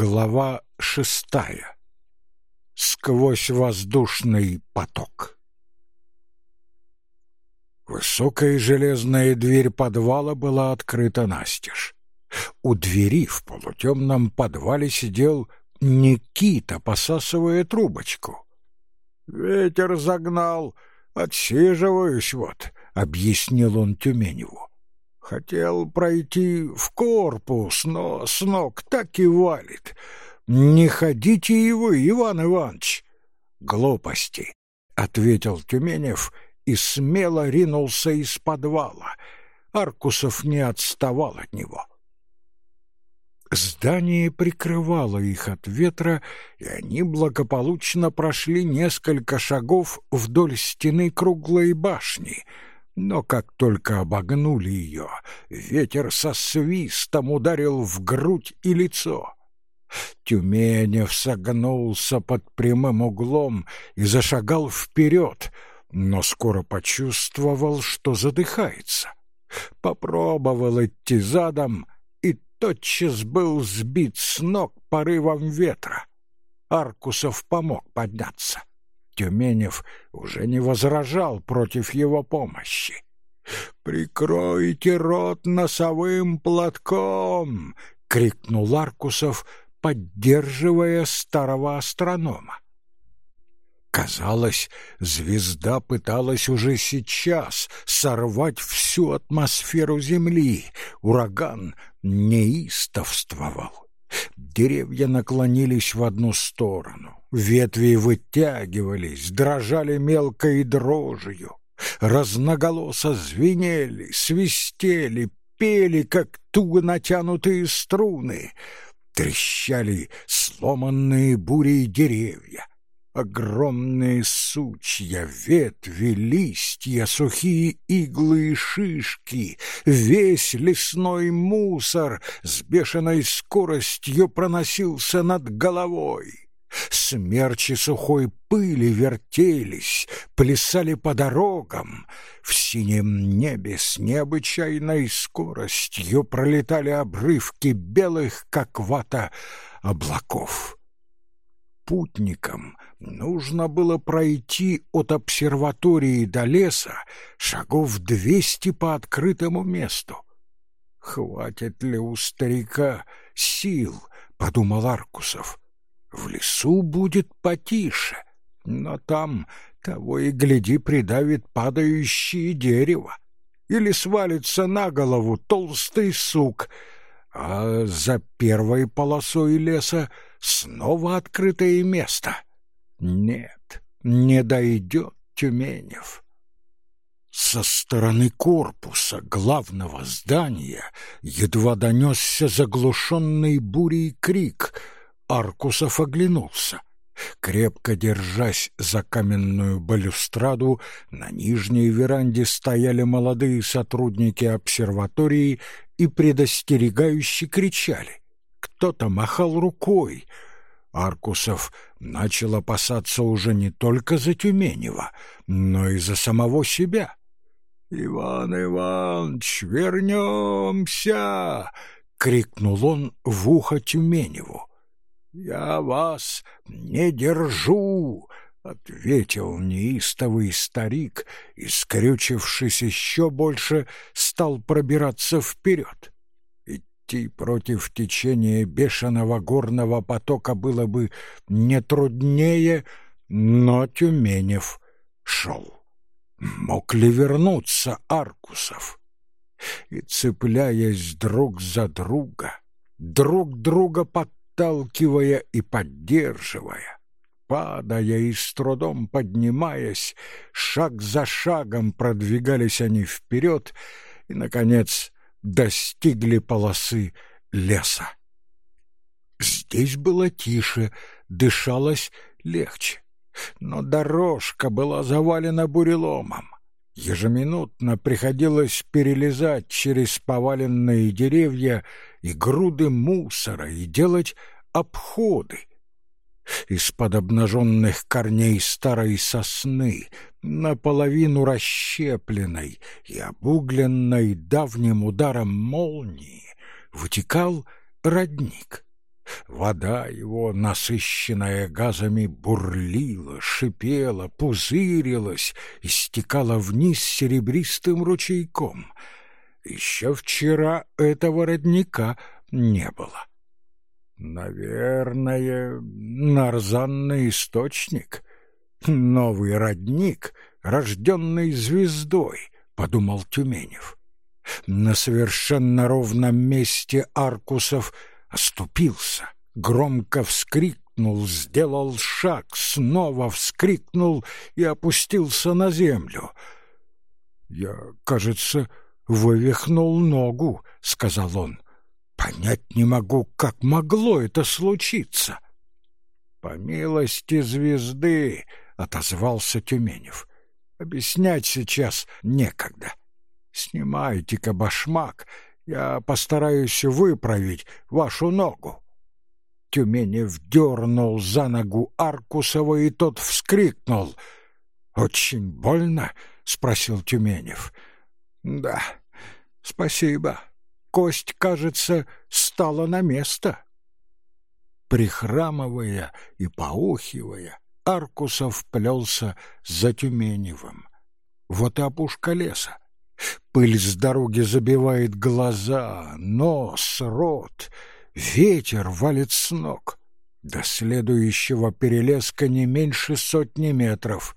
Глава шестая. Сквозь воздушный поток. Высокая железная дверь подвала была открыта настежь. У двери в полутемном подвале сидел Никита, посасывая трубочку. «Ветер загнал, отсиживаюсь вот», — объяснил он Тюменеву. Хотел пройти в корпус, но с ног так и валит. Не ходите его, Иван Иванович. Глупости, — ответил Тюменев и смело ринулся из подвала. Аркусов не отставал от него. Здание прикрывало их от ветра, и они благополучно прошли несколько шагов вдоль стены круглой башни — но как только обогнули ее, ветер со свистом ударил в грудь и лицо. Тюменев согнулся под прямым углом и зашагал вперед, но скоро почувствовал, что задыхается. Попробовал идти задом и тотчас был сбит с ног порывом ветра. Аркусов помог подняться. Тюменев уже не возражал против его помощи. «Прикройте рот носовым платком!» — крикнул Аркусов, поддерживая старого астронома. Казалось, звезда пыталась уже сейчас сорвать всю атмосферу Земли. Ураган неистовствовал. Деревья наклонились в одну сторону, ветви вытягивались, дрожали мелкой дрожью, разноголосо звенели, свистели, пели, как туго натянутые струны, трещали сломанные бурей деревья, Огромные сучья, ветви, листья, сухие иглы и шишки, весь лесной мусор с бешеной скоростью проносился над головой. Смерчи сухой пыли вертелись, плясали по дорогам. В синем небе с необычайной скоростью пролетали обрывки белых, как вата, облаков. Путникам нужно было пройти от обсерватории до леса шагов двести по открытому месту. «Хватит ли у старика сил?» — подумал Аркусов. «В лесу будет потише, но там того и гляди придавит падающее дерево или свалится на голову толстый сук, а за первой полосой леса снова открытое место». Нет, не дойдет Тюменев. Со стороны корпуса главного здания едва донесся заглушенный бурей крик. Аркусов оглянулся. Крепко держась за каменную балюстраду, на нижней веранде стояли молодые сотрудники обсерватории и предостерегающе кричали. Кто-то махал рукой — Аркусов начал опасаться уже не только за Тюменева, но и за самого себя. «Иван Иванович, вернемся!» — крикнул он в ухо Тюменеву. «Я вас не держу!» — ответил неистовый старик и, скрючившись еще больше, стал пробираться вперед идти против течения бешеного горного потока было бы не труднее, но Тюменев шел. Мог ли вернуться Аркусов? И, цепляясь друг за друга, друг друга подталкивая и поддерживая, падая и с трудом поднимаясь, шаг за шагом продвигались они вперед и, наконец, достигли полосы леса. Здесь было тише, дышалось легче, но дорожка была завалена буреломом. Ежеминутно приходилось перелезать через поваленные деревья и груды мусора и делать обходы, из-под обнаженных корней старой сосны, наполовину расщепленной и обугленной давним ударом молнии, вытекал родник. Вода его, насыщенная газами, бурлила, шипела, пузырилась и стекала вниз серебристым ручейком. Еще вчера этого родника не было. Наверное, нарзанный источник, новый родник, рожденный звездой, — подумал Тюменев. На совершенно ровном месте Аркусов оступился, громко вскрикнул, сделал шаг, снова вскрикнул и опустился на землю. «Я, кажется, вывихнул ногу», — сказал он. «Понять не могу, как могло это случиться». «По милости звезды», — отозвался Тюменев. «Объяснять сейчас некогда. Снимайте-ка башмак я постараюсь выправить вашу ногу. Тюменев дернул за ногу Аркусова, и тот вскрикнул. «Очень больно?» — спросил Тюменев. «Да, спасибо. Кость, кажется, стала на место». Прихрамывая и поухивая, Аркусов плелся за Тюменевым. Вот и опушка леса. Пыль с дороги забивает глаза, нос, рот. Ветер валит с ног. До следующего перелеска не меньше сотни метров.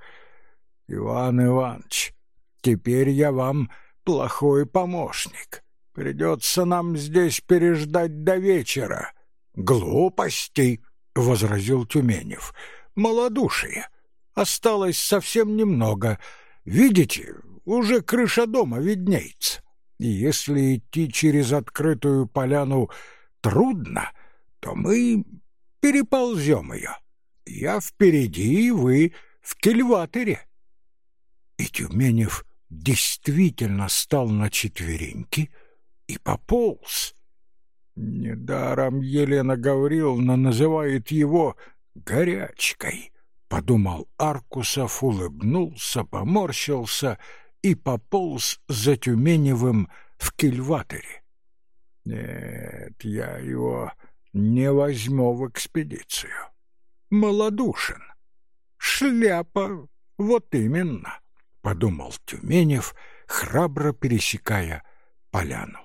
Иван Иванович, теперь я вам плохой помощник. Придется нам здесь переждать до вечера. Глупости, — возразил Тюменев. Малодушие. Осталось совсем немного. Видите, уже крыша дома виднеется. И если идти через открытую поляну трудно, то мы переползем ее. Я впереди, вы в кельваторе. И Тюменев действительно стал на четвереньки и пополз. Недаром Елена Гавриловна называет его горячкой. Подумал Аркусов, улыбнулся, поморщился и пополз за Тюменевым в кильваторе. Нет, я его не возьму в экспедицию. Молодушен. Шляпа, вот именно, — подумал Тюменев, храбро пересекая поляну.